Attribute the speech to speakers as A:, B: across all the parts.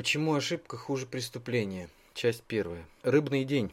A: Почему ошибка хуже преступления? Часть первая. Рыбный день.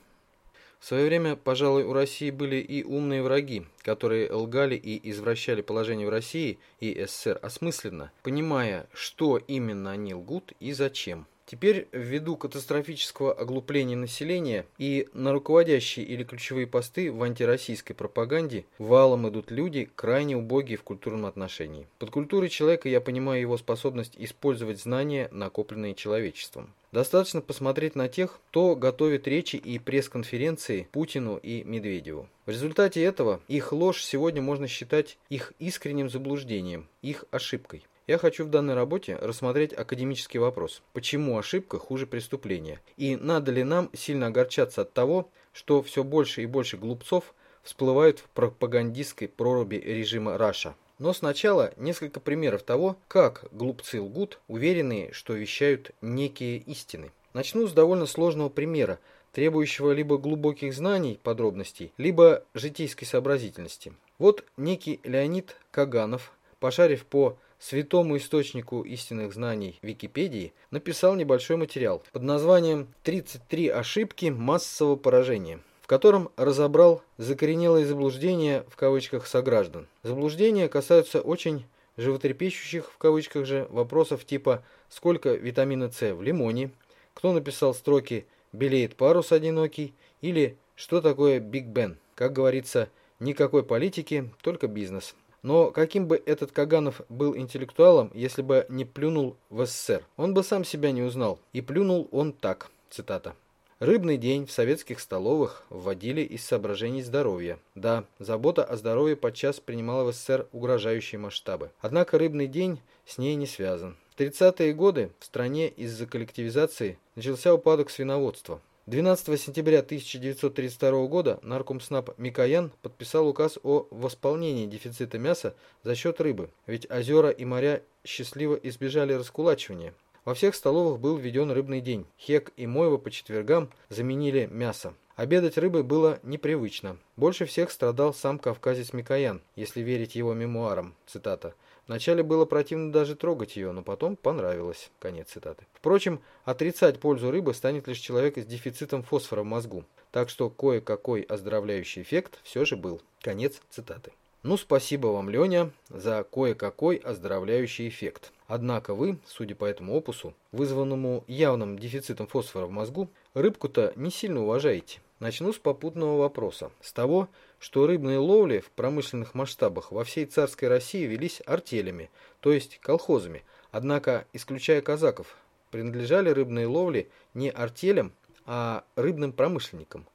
A: В свое время, пожалуй, у России были и умные враги, которые лгали и извращали положение в России и СССР осмысленно, понимая, что именно они лгут и зачем. Теперь, ввиду катастрофического оглупления населения и на руководящие или ключевые посты в антироссийской пропаганде, валом идут люди, крайне убогие в культурном отношении. Под культурой человека я понимаю его способность использовать знания, накопленные человечеством. Достаточно посмотреть на тех, кто готовит речи и пресс-конференции Путину и Медведеву. В результате этого их ложь сегодня можно считать их искренним заблуждением, их ошибкой. Я хочу в данной работе рассмотреть академический вопрос, почему ошибка хуже преступления, и надо ли нам сильно огорчаться от того, что все больше и больше глупцов всплывают в пропагандистской проруби режима Раша. Но сначала несколько примеров того, как глупцы лгут, уверенные, что вещают некие истины. Начну с довольно сложного примера, требующего либо глубоких знаний, подробностей, либо житейской сообразительности. Вот некий Леонид Каганов, пошарив по святому источнику истинных знаний Википедии, написал небольшой материал под названием «33 ошибки массового поражения», в котором разобрал закоренелые заблуждения в кавычках сограждан. Заблуждения касаются очень животрепещущих в кавычках же вопросов типа «Сколько витамина С в лимоне?», «Кто написал строки «Белеет парус одинокий?» или «Что такое Биг Бен?». Как говорится, никакой политики, только бизнес. Но каким бы этот Каганов был интеллектуалом, если бы не плюнул в СССР? Он бы сам себя не узнал. И плюнул он так, цитата. Рыбный день в советских столовых вводили из соображений здоровья. Да, забота о здоровье подчас принимала в СССР угрожающие масштабы. Однако рыбный день с ней не связан. В 30-е годы в стране из-за коллективизации начался упадок свиноводства. 12 сентября 1932 года наркомснаб Микоян подписал указ о восполнении дефицита мяса за счет рыбы, ведь озера и моря счастливо избежали раскулачивания. Во всех столовых был введен рыбный день. Хек и мойва по четвергам заменили мясо. Обедать рыбой было непривычно. Больше всех страдал сам кавказец Микоян, если верить его мемуарам. Цитата. Вначале было противно даже трогать ее, но потом понравилось. Конец цитаты. Впрочем, отрицать пользу рыбы станет лишь человек с дефицитом фосфора в мозгу. Так что кое-какой оздоровляющий эффект все же был. Конец цитаты. Ну, спасибо вам, Леня, за кое-какой оздоровляющий эффект. Однако вы, судя по этому опусу, вызванному явным дефицитом фосфора в мозгу, рыбку-то не сильно уважаете. Начну с попутного вопроса. С того, что рыбные ловли в промышленных масштабах во всей царской России велись артелями, то есть колхозами. Однако, исключая казаков, принадлежали рыбные ловли не артелям, а рыбным промышленникам.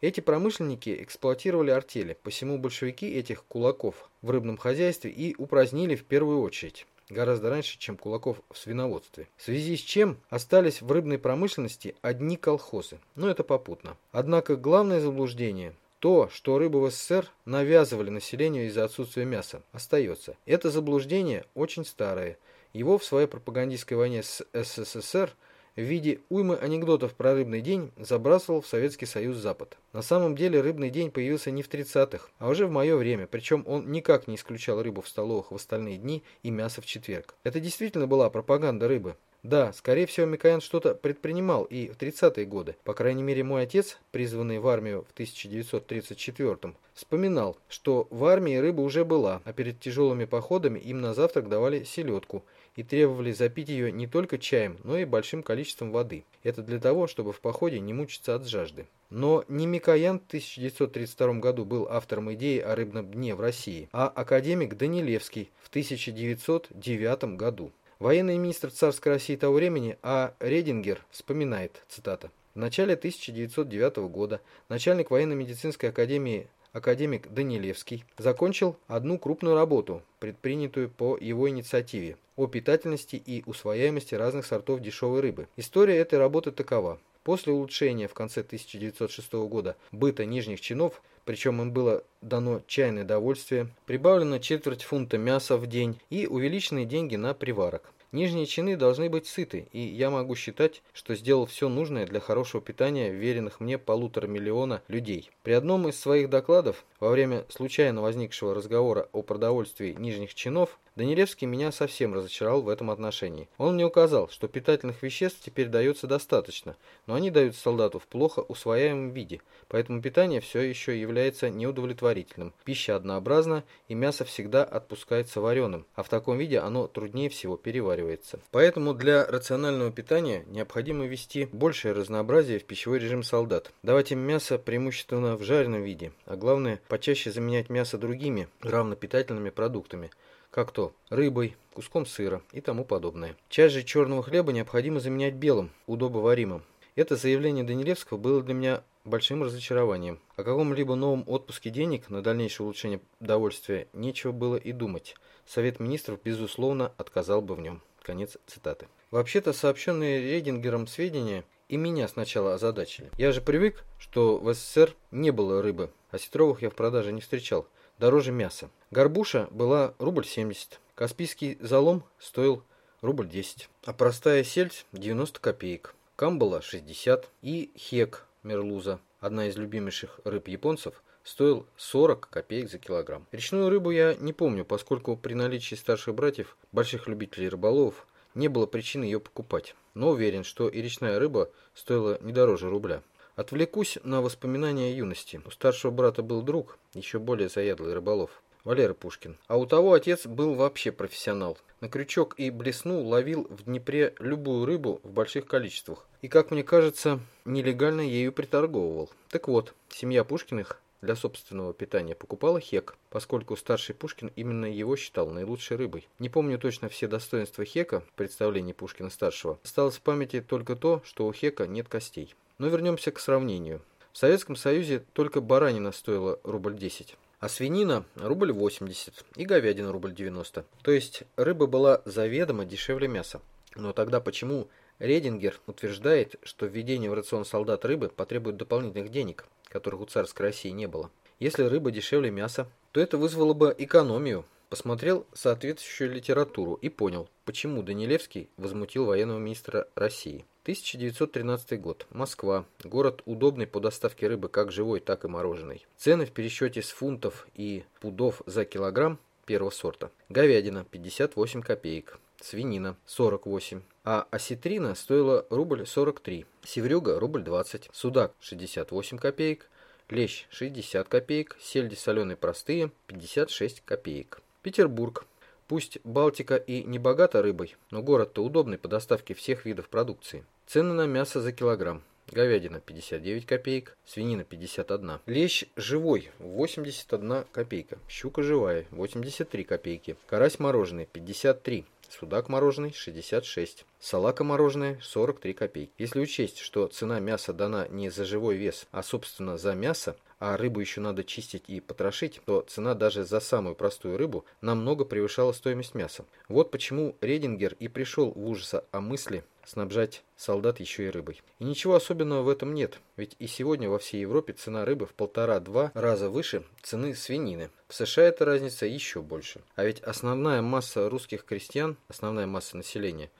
A: Эти промышленники эксплуатировали артели, посему большевики этих кулаков в рыбном хозяйстве и упразднили в первую очередь гораздо раньше, чем кулаков в свиноводстве. В связи с чем остались в рыбной промышленности одни колхозы. Но это попутно. Однако главное заблуждение то, что рыбу в СССР навязывали населению из-за отсутствия мяса, остается. Это заблуждение очень старое. Его в своей пропагандистской войне с СССР в виде уймы анекдотов про рыбный день забрасывал в Советский Союз Запад. На самом деле рыбный день появился не в 30-х, а уже в мое время, причем он никак не исключал рыбу в столовых в остальные дни и мясо в четверг. Это действительно была пропаганда рыбы. Да, скорее всего, Микоян что-то предпринимал и в 30-е годы. По крайней мере, мой отец, призванный в армию в 1934-м, вспоминал, что в армии рыба уже была, а перед тяжелыми походами им на завтрак давали селедку и требовали запить ее не только чаем, но и большим количеством воды. Это для того, чтобы в походе не мучиться от жажды. Но не Микоян в 1932 году был автором идеи о рыбном дне в России, а академик Данилевский в 1909 году. Военный министр царской России того времени А. Редингер вспоминает, цитата, «В начале 1909 года начальник военно-медицинской академии академик Данилевский закончил одну крупную работу, предпринятую по его инициативе, о питательности и усвояемости разных сортов дешевой рыбы. История этой работы такова. После улучшения в конце 1906 года быта нижних чинов причем им было дано чайное довольствие, прибавлено четверть фунта мяса в день и увеличенные деньги на приварок. Нижние чины должны быть сыты, и я могу считать, что сделал все нужное для хорошего питания веренных мне полутора миллиона людей. При одном из своих докладов, во время случайно возникшего разговора о продовольствии нижних чинов, Данилевский меня совсем разочаровал в этом отношении. Он мне указал, что питательных веществ теперь дается достаточно, но они даются солдату в плохо усвояемом виде, поэтому питание все еще является неудовлетворительным. Пища однообразна, и мясо всегда отпускается вареным, а в таком виде оно труднее всего переваривается. Поэтому для рационального питания необходимо ввести большее разнообразие в пищевой режим солдат. Давать им мясо преимущественно в жареном виде, а главное почаще заменять мясо другими равнопитательными продуктами – как то рыбой, куском сыра и тому подобное. Часть же черного хлеба необходимо заменять белым, удобоваримым. Это заявление Данилевского было для меня большим разочарованием. О каком-либо новом отпуске денег на дальнейшее улучшение довольствия нечего было и думать. Совет министров, безусловно, отказал бы в нем. Конец цитаты. Вообще-то сообщенные Рейдингером сведения и меня сначала озадачили. Я же привык, что в СССР не было рыбы, а сетровых я в продаже не встречал дороже мяса. Горбуша была рубль 70, Каспийский залом стоил рубль 10, а простая сельдь 90 копеек, камбала 60 и хек мерлуза, одна из любимейших рыб японцев, стоил 40 копеек за килограмм. Речную рыбу я не помню, поскольку при наличии старших братьев, больших любителей рыболовов, не было причины ее покупать. Но уверен, что и речная рыба стоила не дороже рубля. Отвлекусь на воспоминания юности. У старшего брата был друг, еще более заядлый рыболов. Валера Пушкин. А у того отец был вообще профессионал. На крючок и блесну ловил в Днепре любую рыбу в больших количествах. И, как мне кажется, нелегально ею приторговывал. Так вот, семья Пушкиных для собственного питания покупала хек, поскольку старший Пушкин именно его считал наилучшей рыбой. Не помню точно все достоинства хека в представлении Пушкина-старшего. Осталось в памяти только то, что у хека нет костей. Но вернемся к сравнению. В Советском Союзе только баранина стоила рубль 10, а свинина рубль 80 и говядина рубль 90. То есть рыба была заведомо дешевле мяса. Но тогда почему Редингер утверждает, что введение в рацион солдат рыбы потребует дополнительных денег, которых у царской России не было? Если рыба дешевле мяса, то это вызвало бы экономию. Посмотрел соответствующую литературу и понял, почему Данилевский возмутил военного министра России. 1913 год. Москва. Город удобный по доставке рыбы как живой, так и мороженой. Цены в пересчете с фунтов и пудов за килограмм первого сорта. Говядина 58 копеек. Свинина 48. А осетрина стоила рубль 43. Севрюга рубль 20. Судак 68 копеек. Лещ 60 копеек. Сельди соленые простые 56 копеек. Петербург. Пусть Балтика и не богата рыбой, но город-то удобный по доставке всех видов продукции. Цены на мясо за килограмм. Говядина 59 копеек, свинина 51. Лещ живой 81 копейка, щука живая 83 копейки, карась мороженый 53, судак мороженый 66, салака мороженая 43 копейки. Если учесть, что цена мяса дана не за живой вес, а собственно за мясо, а рыбу еще надо чистить и потрошить, то цена даже за самую простую рыбу намного превышала стоимость мяса. Вот почему Редингер и пришел в ужас о мысли снабжать солдат еще и рыбой. И ничего особенного в этом нет, ведь и сегодня во всей Европе цена рыбы в полтора-два раза выше цены свинины. В США эта разница еще больше. А ведь основная масса русских крестьян, основная масса населения,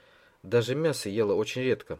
A: даже мясо ела очень редко,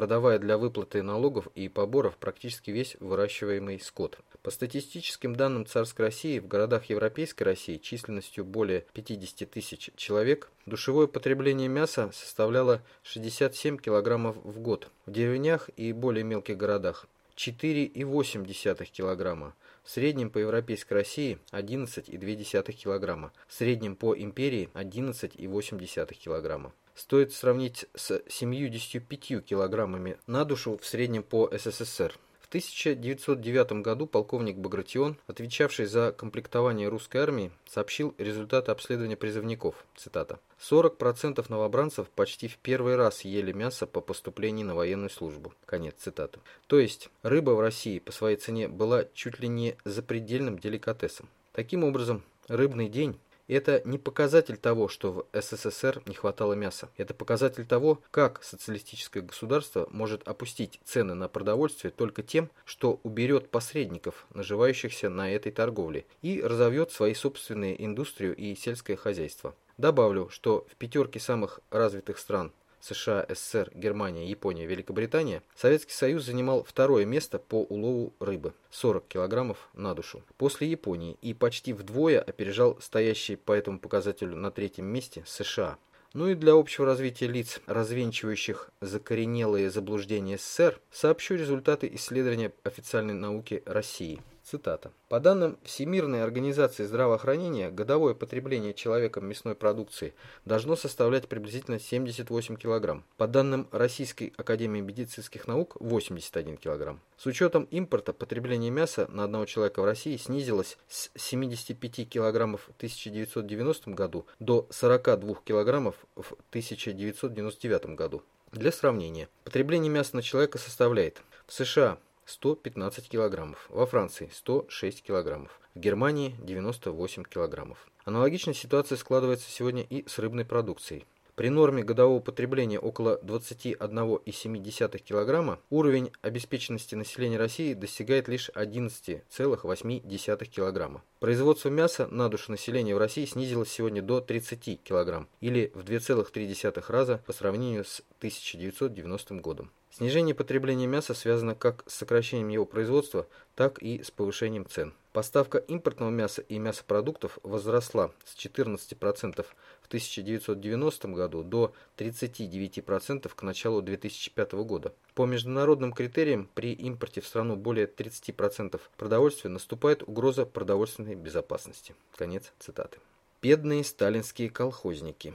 A: продавая для выплаты налогов и поборов практически весь выращиваемый скот. По статистическим данным царской России, в городах Европейской России численностью более 50 тысяч человек душевое потребление мяса составляло 67 килограммов в год, в деревнях и более мелких городах 4,8 килограмма, в среднем по Европейской России 11,2 килограмма, в среднем по империи 11,8 килограмма стоит сравнить с 75 килограммами на душу в среднем по СССР. В 1909 году полковник Багратион, отвечавший за комплектование русской армии, сообщил результаты обследования призывников. Цитата. 40% новобранцев почти в первый раз ели мясо по поступлении на военную службу. Конец цитаты. То есть, рыба в России по своей цене была чуть ли не запредельным деликатесом. Таким образом, рыбный день это не показатель того, что в СССР не хватало мяса. Это показатель того, как социалистическое государство может опустить цены на продовольствие только тем, что уберет посредников, наживающихся на этой торговле, и разовьет свои собственные индустрию и сельское хозяйство. Добавлю, что в пятерке самых развитых стран США, СССР, Германия, Япония, Великобритания, Советский Союз занимал второе место по улову рыбы – 40 килограммов на душу. После Японии и почти вдвое опережал стоящий по этому показателю на третьем месте США. Ну и для общего развития лиц, развенчивающих закоренелые заблуждения СССР, сообщу результаты исследования официальной науки России. Цитата. По данным Всемирной организации здравоохранения, годовое потребление человеком мясной продукции должно составлять приблизительно 78 кг. По данным Российской академии медицинских наук 81 кг. С учетом импорта потребление мяса на одного человека в России снизилось с 75 кг в 1990 году до 42 кг в 1999 году. Для сравнения, потребление мяса на человека составляет в США 115 килограммов, во Франции 106 килограммов, в Германии 98 килограммов. Аналогичная ситуация складывается сегодня и с рыбной продукцией. При норме годового потребления около 21,7 кг уровень обеспеченности населения России достигает лишь 11,8 кг. Производство мяса на душу населения в России снизилось сегодня до 30 кг или в 2,3 раза по сравнению с 1990 годом. Снижение потребления мяса связано как с сокращением его производства, так и с повышением цен. Поставка импортного мяса и мясопродуктов возросла с 14% в 1990 году до 39% к началу 2005 года. По международным критериям, при импорте в страну более 30% продовольствия наступает угроза продовольственной безопасности. Конец цитаты. Бедные сталинские колхозники.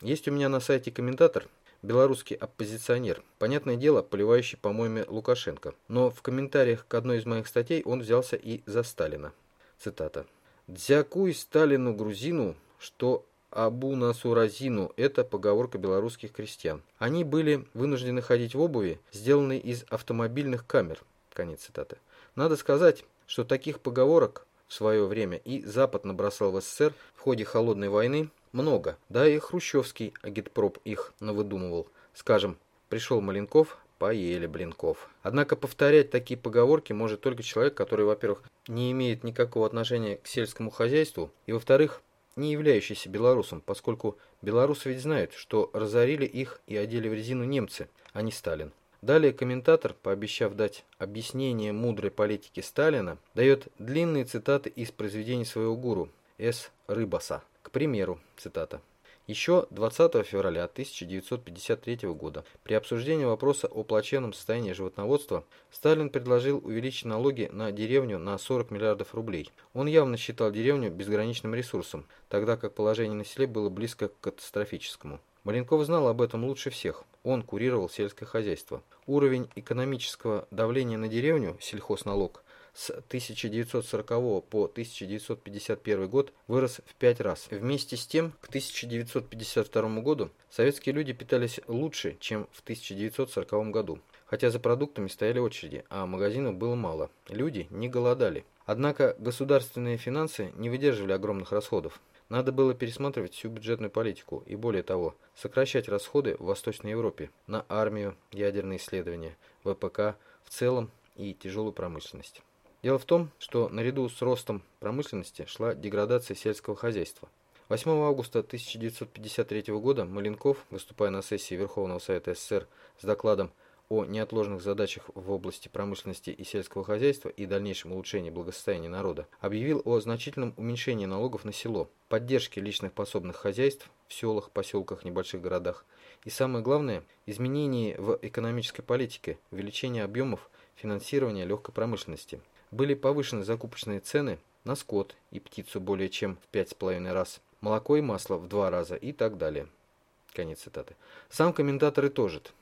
A: Есть у меня на сайте комментатор, белорусский оппозиционер, понятное дело, поливающий по-моему Лукашенко. Но в комментариях к одной из моих статей он взялся и за Сталина. Цитата. «Дзякуй Сталину грузину, что Абу Насуразину – это поговорка белорусских крестьян. Они были вынуждены ходить в обуви, сделанной из автомобильных камер». Конец цитаты. Надо сказать, что таких поговорок в свое время и Запад набросал в СССР в ходе Холодной войны много. Да и хрущевский агитпроп их навыдумывал. Скажем, пришел Маленков, поели блинков. Однако повторять такие поговорки может только человек, который, во-первых, не имеет никакого отношения к сельскому хозяйству, и, во-вторых, не являющийся белорусом, поскольку белорусы ведь знают, что разорили их и одели в резину немцы, а не Сталин. Далее комментатор, пообещав дать объяснение мудрой политики Сталина, дает длинные цитаты из произведений своего гуру С. Рыбаса. Примеру, цитата. Еще 20 февраля 1953 года при обсуждении вопроса о плачевном состоянии животноводства Сталин предложил увеличить налоги на деревню на 40 миллиардов рублей. Он явно считал деревню безграничным ресурсом, тогда как положение на селе было близко к катастрофическому. Маленков знал об этом лучше всех. Он курировал сельское хозяйство. Уровень экономического давления на деревню, сельхозналог, с 1940 по 1951 год вырос в пять раз. Вместе с тем, к 1952 году советские люди питались лучше, чем в 1940 году. Хотя за продуктами стояли очереди, а магазинов было мало. Люди не голодали. Однако государственные финансы не выдерживали огромных расходов. Надо было пересматривать всю бюджетную политику и, более того, сокращать расходы в Восточной Европе на армию, ядерные исследования, ВПК в целом и тяжелую промышленность. Дело в том, что наряду с ростом промышленности шла деградация сельского хозяйства. 8 августа 1953 года Маленков, выступая на сессии Верховного Совета СССР с докладом о неотложных задачах в области промышленности и сельского хозяйства и дальнейшем улучшении благосостояния народа, объявил о значительном уменьшении налогов на село, поддержке личных пособных хозяйств в селах, поселках, небольших городах и, самое главное, изменении в экономической политике, увеличении объемов финансирования легкой промышленности – были повышены закупочные цены на скот и птицу более чем в 5,5 раз, молоко и масло в 2 раза и так далее. Конец цитаты. Сам комментатор и итожит.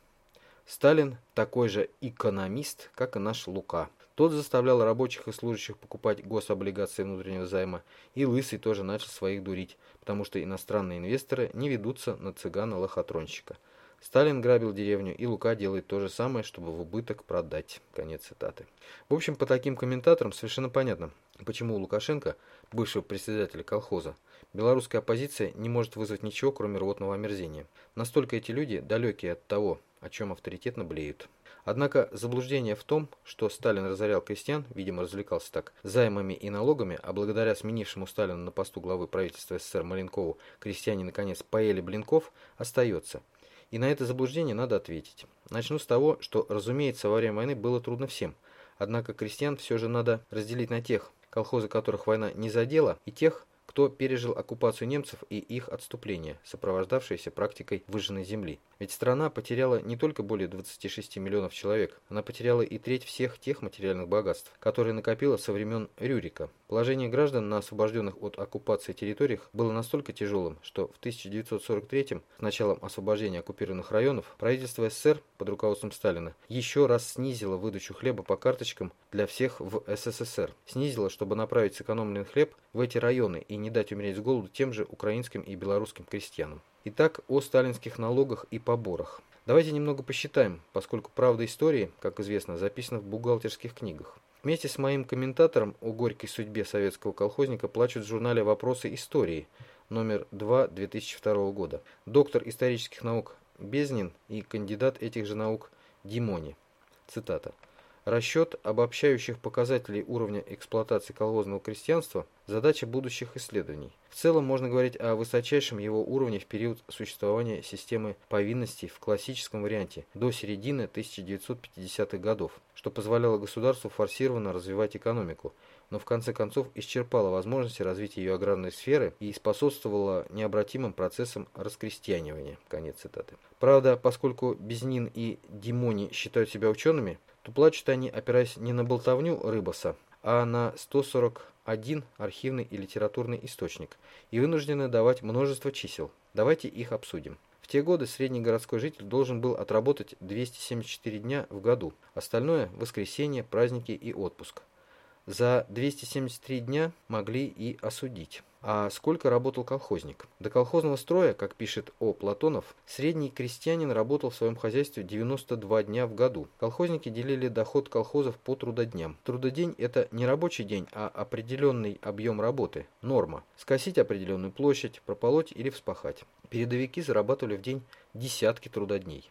A: Сталин такой же экономист, как и наш Лука. Тот заставлял рабочих и служащих покупать гособлигации внутреннего займа, и Лысый тоже начал своих дурить, потому что иностранные инвесторы не ведутся на цыгана-лохотронщика. Сталин грабил деревню, и Лука делает то же самое, чтобы в убыток продать. Конец цитаты. В общем, по таким комментаторам совершенно понятно, почему у Лукашенко, бывшего председателя колхоза, белорусская оппозиция не может вызвать ничего, кроме рвотного омерзения. Настолько эти люди далекие от того, о чем авторитетно блеют. Однако заблуждение в том, что Сталин разорял крестьян, видимо развлекался так, займами и налогами, а благодаря сменившему Сталина на посту главы правительства СССР Маленкову крестьяне наконец поели блинков, остается – И на это заблуждение надо ответить. Начну с того, что, разумеется, во время войны было трудно всем. Однако крестьян все же надо разделить на тех, колхозы которых война не задела, и тех, кто пережил оккупацию немцев и их отступление, сопровождавшееся практикой выжженной земли. Ведь страна потеряла не только более 26 миллионов человек, она потеряла и треть всех тех материальных богатств, которые накопила со времен Рюрика. Положение граждан на освобожденных от оккупации территориях было настолько тяжелым, что в 1943 с началом освобождения оккупированных районов правительство СССР под руководством Сталина еще раз снизило выдачу хлеба по карточкам для всех в СССР. Снизило, чтобы направить сэкономленный хлеб в эти районы и не дать умереть с голоду тем же украинским и белорусским крестьянам. Итак, о сталинских налогах и поборах. Давайте немного посчитаем, поскольку правда истории, как известно, записана в бухгалтерских книгах. Вместе с моим комментатором о горькой судьбе советского колхозника плачут в журнале «Вопросы истории» номер 2 2002 года. Доктор исторических наук Безнин и кандидат этих же наук Димони. Цитата. Расчет обобщающих показателей уровня эксплуатации колхозного крестьянства – задача будущих исследований. В целом можно говорить о высочайшем его уровне в период существования системы повинностей в классическом варианте до середины 1950-х годов, что позволяло государству форсированно развивать экономику, но в конце концов исчерпало возможности развития ее аграрной сферы и способствовало необратимым процессам раскрестьянивания. Конец цитаты. Правда, поскольку Безнин и Димони считают себя учеными, то плачут они, опираясь не на болтовню Рыбаса, а на 141 архивный и литературный источник, и вынуждены давать множество чисел. Давайте их обсудим. В те годы средний городской житель должен был отработать 274 дня в году, остальное – воскресенье, праздники и отпуск. За 273 дня могли и осудить. А сколько работал колхозник? До колхозного строя, как пишет О. Платонов, средний крестьянин работал в своем хозяйстве 92 дня в году. Колхозники делили доход колхозов по трудодням. Трудодень – это не рабочий день, а определенный объем работы, норма. Скосить определенную площадь, прополоть или вспахать. Передовики зарабатывали в день десятки трудодней.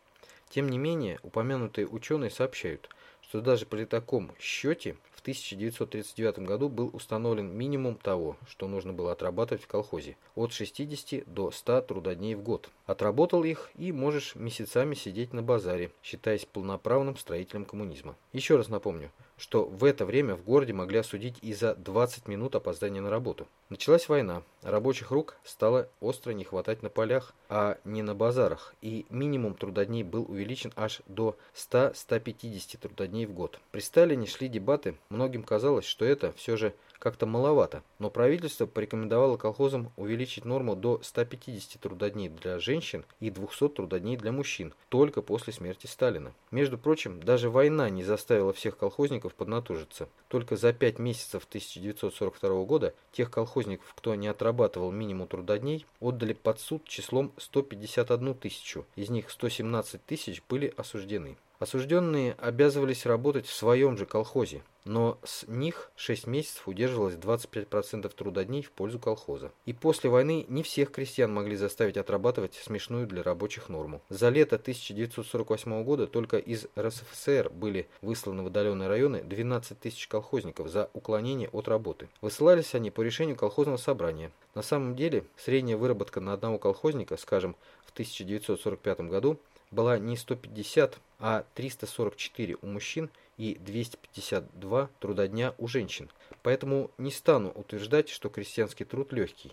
A: Тем не менее, упомянутые ученые сообщают, что даже при таком счете 1939 году был установлен минимум того, что нужно было отрабатывать в колхозе – от 60 до 100 трудодней в год. Отработал их и можешь месяцами сидеть на базаре, считаясь полноправным строителем коммунизма. Еще раз напомню, что в это время в городе могли осудить и за 20 минут опоздания на работу. Началась война, рабочих рук стало остро не хватать на полях, а не на базарах, и минимум трудодней был увеличен аж до 100-150 трудодней в год. При Сталине шли дебаты, многим казалось, что это все же как-то маловато, но правительство порекомендовало колхозам увеличить норму до 150 трудодней для женщин и 200 трудодней для мужчин, только после смерти Сталина. Между прочим, даже война не заставила всех колхозников поднатужиться. Только за 5 месяцев 1942 года тех колхозников, кто не отрабатывал минимум трудодней, отдали под суд числом 151 тысячу, из них 117 тысяч были осуждены. Осужденные обязывались работать в своем же колхозе, но с них 6 месяцев удерживалось 25% трудодней в пользу колхоза. И после войны не всех крестьян могли заставить отрабатывать смешную для рабочих норму. За лето 1948 года только из РСФСР были высланы в удаленные районы 12 тысяч колхозников за уклонение от работы. Высылались они по решению колхозного собрания. На самом деле, средняя выработка на одного колхозника, скажем, в 1945 году была не 150, а 344 у мужчин и 252 трудодня у женщин. Поэтому не стану утверждать, что крестьянский труд легкий.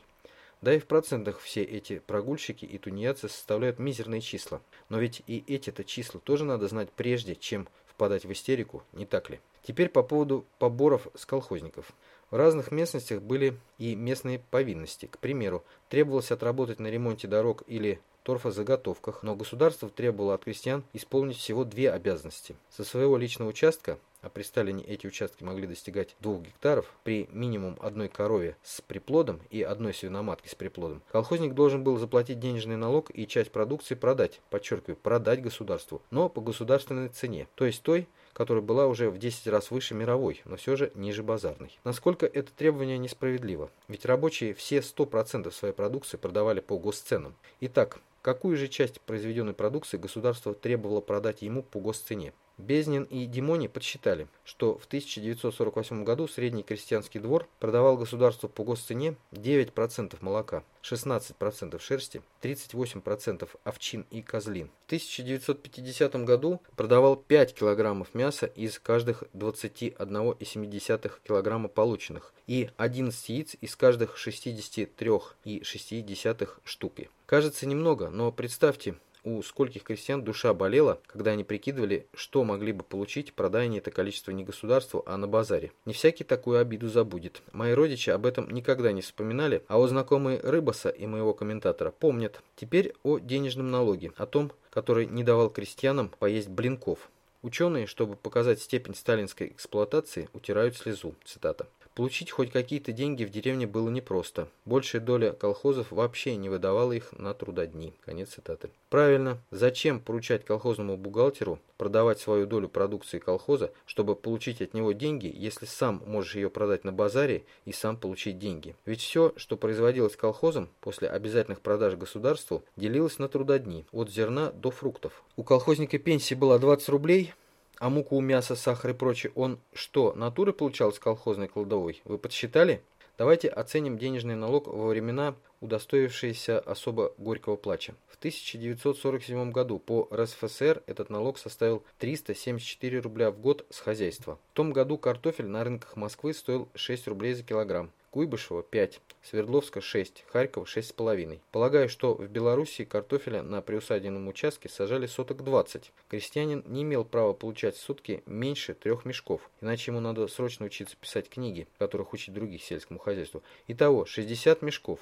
A: Да и в процентах все эти прогульщики и тунеядцы составляют мизерные числа. Но ведь и эти-то числа тоже надо знать прежде, чем впадать в истерику, не так ли? Теперь по поводу поборов с колхозников. В разных местностях были и местные повинности. К примеру, требовалось отработать на ремонте дорог или торфозаготовках, но государство требовало от крестьян исполнить всего две обязанности. Со своего личного участка а при Сталине эти участки могли достигать 2 гектаров, при минимум одной корове с приплодом и одной свиноматки с приплодом, колхозник должен был заплатить денежный налог и часть продукции продать, подчеркиваю, продать государству, но по государственной цене, то есть той, которая была уже в 10 раз выше мировой, но все же ниже базарной. Насколько это требование несправедливо? Ведь рабочие все 100% своей продукции продавали по госценам. Итак, Какую же часть произведенной продукции государство требовало продать ему по госцене? Безнин и Димони подсчитали, что в 1948 году средний крестьянский двор продавал государству по госцене 9% молока, 16% шерсти, 38% овчин и козлин. В 1950 году продавал 5 килограммов мяса из каждых 21,7 килограмма полученных и 11 яиц из каждых 63,6 штуки. Кажется немного, но представьте, у скольких крестьян душа болела, когда они прикидывали, что могли бы получить, продая не это количество не государству, а на базаре. Не всякий такую обиду забудет. Мои родичи об этом никогда не вспоминали, а о знакомые Рыбаса и моего комментатора помнят. Теперь о денежном налоге, о том, который не давал крестьянам поесть блинков. Ученые, чтобы показать степень сталинской эксплуатации, утирают слезу. Цитата. Получить хоть какие-то деньги в деревне было непросто. Большая доля колхозов вообще не выдавала их на трудодни. Конец цитаты. Правильно. Зачем поручать колхозному бухгалтеру продавать свою долю продукции колхоза, чтобы получить от него деньги, если сам можешь ее продать на базаре и сам получить деньги? Ведь все, что производилось колхозом после обязательных продаж государству, делилось на трудодни, от зерна до фруктов. У колхозника пенсия была 20 рублей, а муку, мясо, сахар и прочее он что, натуры получал с колхозной кладовой? Вы подсчитали? Давайте оценим денежный налог во времена, удостоившиеся особо горького плача. В 1947 году по РСФСР этот налог составил 374 рубля в год с хозяйства. В том году картофель на рынках Москвы стоил 6 рублей за килограмм. Куйбышева 5, Свердловска 6, Харькова 6,5. Полагаю, что в Белоруссии картофеля на приусадебном участке сажали соток 20. Крестьянин не имел права получать в сутки меньше трех мешков, иначе ему надо срочно учиться писать книги, которых учить других сельскому хозяйству. Итого 60 мешков.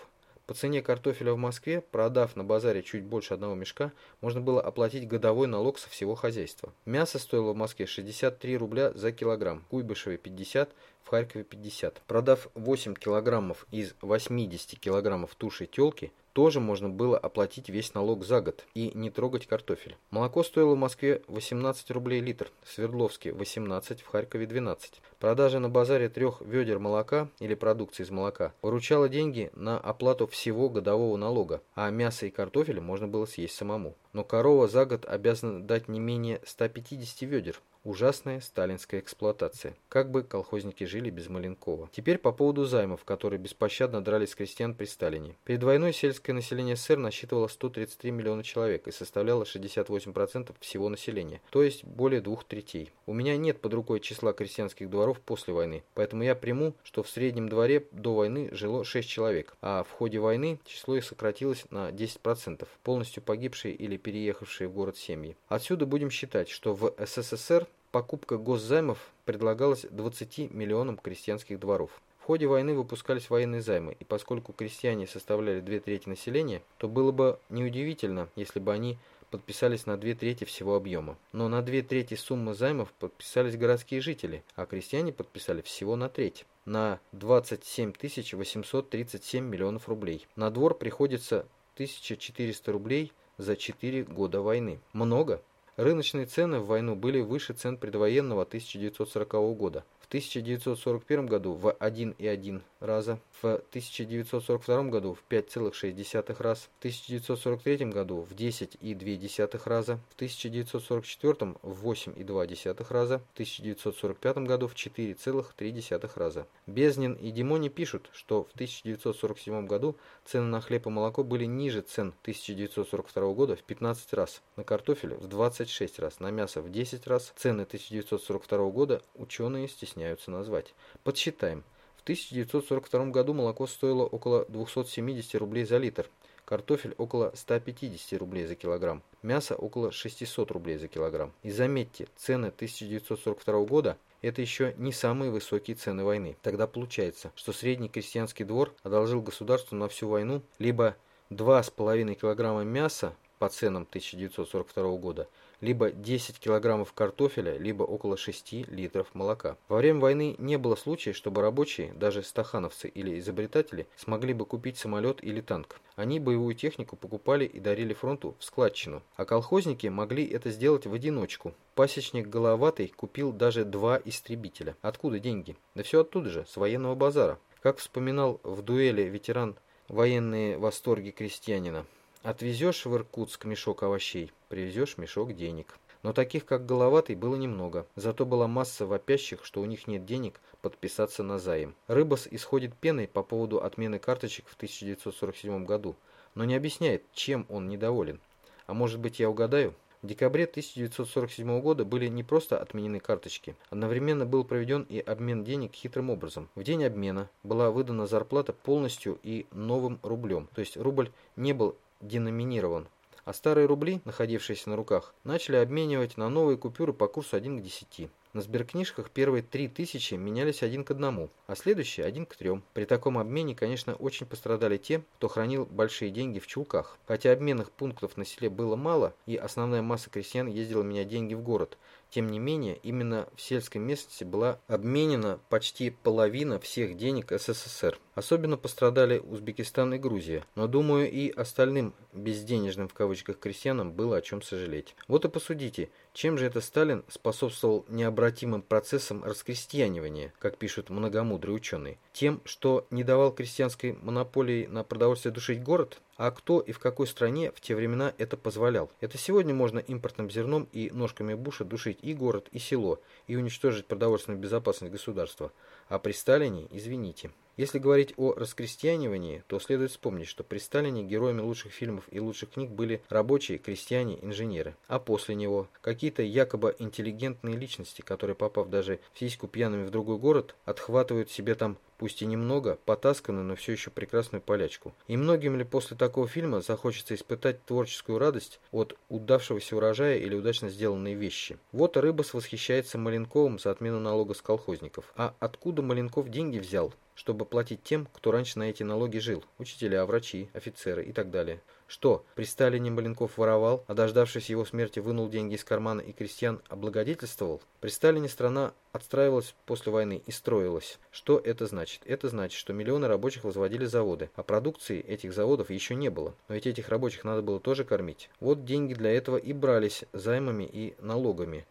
A: По цене картофеля в Москве, продав на базаре чуть больше одного мешка, можно было оплатить годовой налог со всего хозяйства. Мясо стоило в Москве 63 рубля за килограмм, Куйбышеве 50, в Харькове 50. Продав 8 килограммов из 80 килограммов туши телки, тоже можно было оплатить весь налог за год и не трогать картофель. Молоко стоило в Москве 18 рублей литр, в Свердловске 18, в Харькове 12. Продажа на базаре трех ведер молока или продукции из молока поручала деньги на оплату всего годового налога, а мясо и картофель можно было съесть самому. Но корова за год обязана дать не менее 150 ведер, Ужасная сталинская эксплуатация. Как бы колхозники жили без Маленкова. Теперь по поводу займов, которые беспощадно дрались крестьян при Сталине. Перед войной сельское население СССР насчитывало 133 миллиона человек и составляло 68% всего населения, то есть более двух третей. У меня нет под рукой числа крестьянских дворов после войны, поэтому я приму, что в среднем дворе до войны жило 6 человек, а в ходе войны число их сократилось на 10%, полностью погибшие или переехавшие в город семьи. Отсюда будем считать, что в СССР покупка госзаймов предлагалась 20 миллионам крестьянских дворов. В ходе войны выпускались военные займы, и поскольку крестьяне составляли две трети населения, то было бы неудивительно, если бы они подписались на две трети всего объема. Но на две трети суммы займов подписались городские жители, а крестьяне подписали всего на треть на 27 837 миллионов рублей. На двор приходится 1400 рублей за 4 года войны. Много? Рыночные цены в войну были выше цен предвоенного 1940 года. В 1941 году в 1,1 раза, в 1942 году в 5,6 раз, в 1943 году в 10,2 раза, в 1944 в 8,2 раза, в 1945 году в 4,3 раза. Безнин и Димони пишут, что в 1947 году цены на хлеб и молоко были ниже цен 1942 года в 15 раз, на картофель в 26 раз, на мясо в 10 раз. Цены 1942 года ученые стесняются назвать. Подсчитаем. В 1942 году молоко стоило около 270 рублей за литр, картофель около 150 рублей за килограмм, мясо около 600 рублей за килограмм. И заметьте, цены 1942 года – это еще не самые высокие цены войны. Тогда получается, что средний крестьянский двор одолжил государству на всю войну либо 2,5 килограмма мяса по ценам 1942 года, либо 10 килограммов картофеля, либо около 6 литров молока. Во время войны не было случая, чтобы рабочие, даже стахановцы или изобретатели, смогли бы купить самолет или танк. Они боевую технику покупали и дарили фронту в складчину, а колхозники могли это сделать в одиночку. Пасечник Головатый купил даже два истребителя. Откуда деньги? Да все оттуда же, с военного базара. Как вспоминал в дуэли ветеран военные восторги крестьянина. Отвезешь в Иркутск мешок овощей, привезешь мешок денег. Но таких, как Головатый, было немного. Зато была масса вопящих, что у них нет денег подписаться на займ. Рыбас исходит пеной по поводу отмены карточек в 1947 году, но не объясняет, чем он недоволен. А может быть я угадаю? В декабре 1947 года были не просто отменены карточки, одновременно был проведен и обмен денег хитрым образом. В день обмена была выдана зарплата полностью и новым рублем, то есть рубль не был деноминирован, а старые рубли, находившиеся на руках, начали обменивать на новые купюры по курсу 1 к 10. На сберкнижках первые три тысячи менялись один к одному, а следующие один к трем. При таком обмене, конечно, очень пострадали те, кто хранил большие деньги в чулках. Хотя обменных пунктов на селе было мало, и основная масса крестьян ездила менять деньги в город. Тем не менее, именно в сельской местности была обменена почти половина всех денег СССР. Особенно пострадали Узбекистан и Грузия, но, думаю, и остальным «безденежным» в кавычках крестьянам было о чем сожалеть. Вот и посудите, чем же это Сталин способствовал необратимым процессам раскрестьянивания, как пишут многомудрые ученые? Тем, что не давал крестьянской монополии на продовольствие душить город? А кто и в какой стране в те времена это позволял? Это сегодня можно импортным зерном и ножками Буша душить и город, и село, и уничтожить продовольственную безопасность государства. А при Сталине, извините. Если говорить о раскрестьянивании, то следует вспомнить, что при Сталине героями лучших фильмов и лучших книг были рабочие, крестьяне, инженеры. А после него какие-то якобы интеллигентные личности, которые, попав даже в сиську пьяными в другой город, отхватывают себе там пусть и немного, потасканную, но все еще прекрасную полячку. И многим ли после такого фильма захочется испытать творческую радость от удавшегося урожая или удачно сделанной вещи? Вот Рыбас восхищается Маленковым за отмену налога с колхозников. А откуда Маленков деньги взял? Чтобы платить тем, кто раньше на эти налоги жил, учителя, врачи, офицеры и так далее. Что, при Сталине Маленков воровал, а дождавшись его смерти вынул деньги из кармана и крестьян облагодетельствовал? При Сталине страна отстраивалась после войны и строилась. Что это значит? Это значит, что миллионы рабочих возводили заводы, а продукции этих заводов еще не было. Но ведь этих рабочих надо было тоже кормить. Вот деньги для этого и брались займами и налогами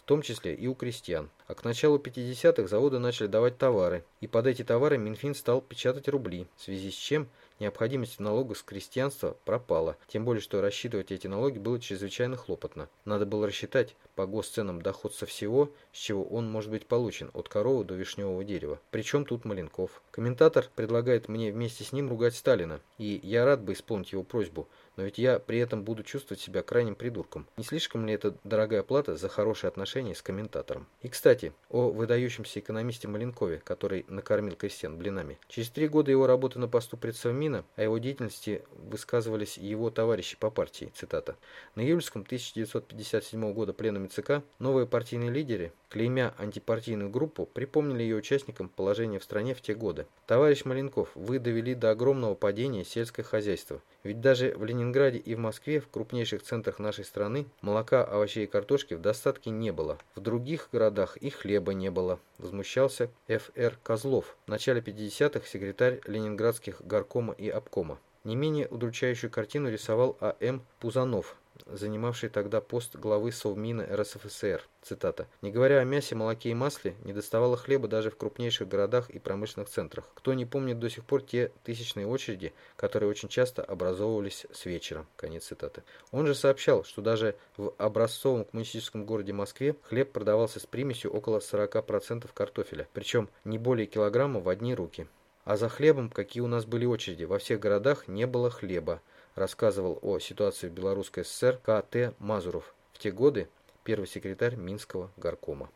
A: в том числе и у крестьян. А к началу 50-х заводы начали давать товары, и под эти товары Минфин стал печатать рубли, в связи с чем необходимость налога с крестьянства пропала, тем более, что рассчитывать эти налоги было чрезвычайно хлопотно. Надо было рассчитать по госценам доход со всего, с чего он может быть получен, от коровы до вишневого дерева. Причем тут Маленков. Комментатор предлагает мне вместе с ним ругать Сталина, и я рад бы исполнить его просьбу, но ведь я при этом буду чувствовать себя крайним придурком. Не слишком ли это дорогая плата за хорошие отношения с комментатором? И, кстати, о выдающемся экономисте Маленкове, который накормил крестьян блинами. Через три года его работы на посту предсовмина о его деятельности высказывались его товарищи по партии, цитата. На июльском 1957 года пленуме ЦК новые партийные лидеры, клеймя антипартийную группу, припомнили ее участникам положение в стране в те годы. Товарищ Маленков, вы довели до огромного падения сельское хозяйство. Ведь даже в Ленинграде и в Москве, в крупнейших центрах нашей страны, молока, овощей и картошки в достатке не было. В других городах и хлеба не было, возмущался Ф.Р. Козлов, в начале 50-х секретарь ленинградских горкома и обкома. Не менее удручающую картину рисовал А.М. Пузанов, занимавший тогда пост главы Совмина РСФСР. Цитата. «Не говоря о мясе, молоке и масле, не доставало хлеба даже в крупнейших городах и промышленных центрах. Кто не помнит до сих пор те тысячные очереди, которые очень часто образовывались с вечера». Конец цитаты. Он же сообщал, что даже в образцовом коммунистическом городе Москве хлеб продавался с примесью около 40% картофеля, причем не более килограмма в одни руки. А за хлебом, какие у нас были очереди, во всех городах не было хлеба рассказывал о ситуации в Белорусской ССР К.Т. Мазуров, в те годы первый секретарь Минского горкома.